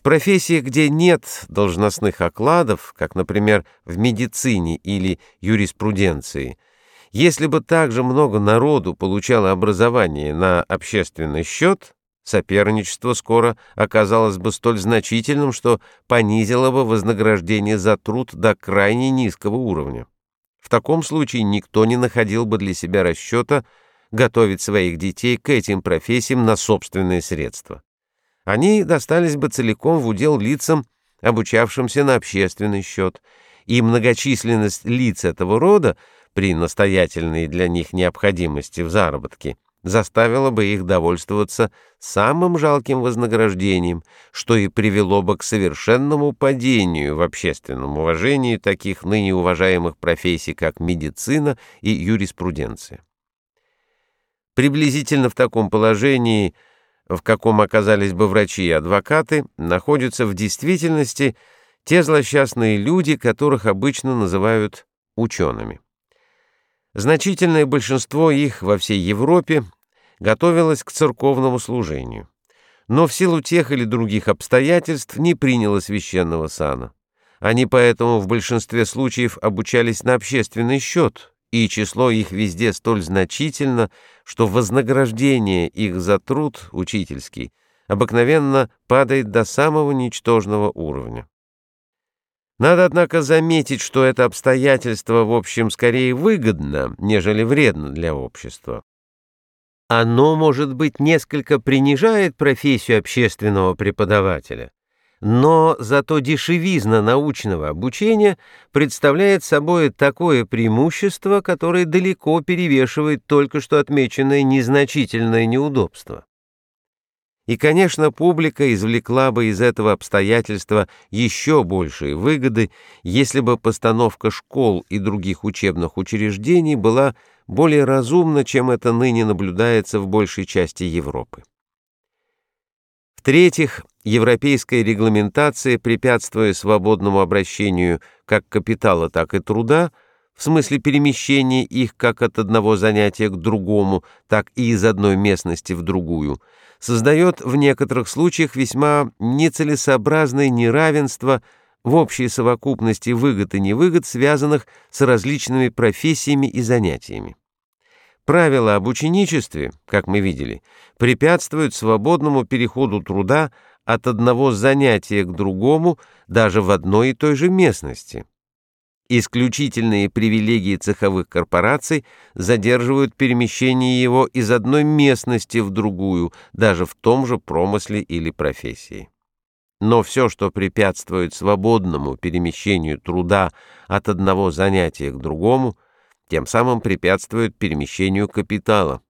В профессиях, где нет должностных окладов, как, например, в медицине или юриспруденции, если бы также много народу получало образование на общественный счет, соперничество скоро оказалось бы столь значительным, что понизило бы вознаграждение за труд до крайне низкого уровня. В таком случае никто не находил бы для себя расчета готовить своих детей к этим профессиям на собственные средства. Они достались бы целиком в удел лицам, обучавшимся на общественный счет, и многочисленность лиц этого рода при настоятельной для них необходимости в заработке заставила бы их довольствоваться самым жалким вознаграждением, что и привело бы к совершенному падению в общественном уважении таких ныне уважаемых профессий, как медицина и юриспруденция. Приблизительно в таком положении, в каком оказались бы врачи и адвокаты, находятся в действительности те злосчастные люди, которых обычно называют учеными. Значительное большинство их во всей Европе готовилось к церковному служению, но в силу тех или других обстоятельств не приняло священного сана. Они поэтому в большинстве случаев обучались на общественный счет, и число их везде столь значительно, что вознаграждение их за труд учительский обыкновенно падает до самого ничтожного уровня. Надо, однако, заметить, что это обстоятельство, в общем, скорее выгодно, нежели вредно для общества. Оно, может быть, несколько принижает профессию общественного преподавателя, но зато дешевизна научного обучения представляет собой такое преимущество, которое далеко перевешивает только что отмеченное незначительное неудобство. И, конечно, публика извлекла бы из этого обстоятельства еще большие выгоды, если бы постановка школ и других учебных учреждений была более разумна, чем это ныне наблюдается в большей части Европы. В-третьих, европейская регламентация, препятствуя свободному обращению как капитала, так и труда, в смысле перемещения их как от одного занятия к другому, так и из одной местности в другую, создает в некоторых случаях весьма нецелесообразное неравенство в общей совокупности выгод и невыгод, связанных с различными профессиями и занятиями. Правила об ученичестве, как мы видели, препятствуют свободному переходу труда от одного занятия к другому даже в одной и той же местности. Исключительные привилегии цеховых корпораций задерживают перемещение его из одной местности в другую, даже в том же промысле или профессии. Но все, что препятствует свободному перемещению труда от одного занятия к другому, тем самым препятствует перемещению капитала.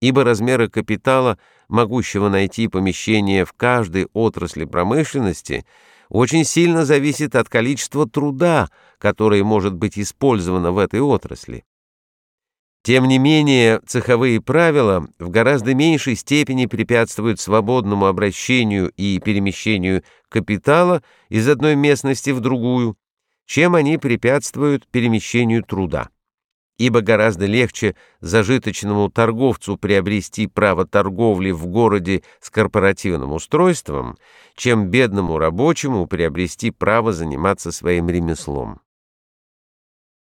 Ибо размеры капитала, могущего найти помещение в каждой отрасли промышленности, очень сильно зависит от количества труда, которое может быть использовано в этой отрасли. Тем не менее, цеховые правила в гораздо меньшей степени препятствуют свободному обращению и перемещению капитала из одной местности в другую, чем они препятствуют перемещению труда. Ибо гораздо легче зажиточному торговцу приобрести право торговли в городе с корпоративным устройством, чем бедному рабочему приобрести право заниматься своим ремеслом.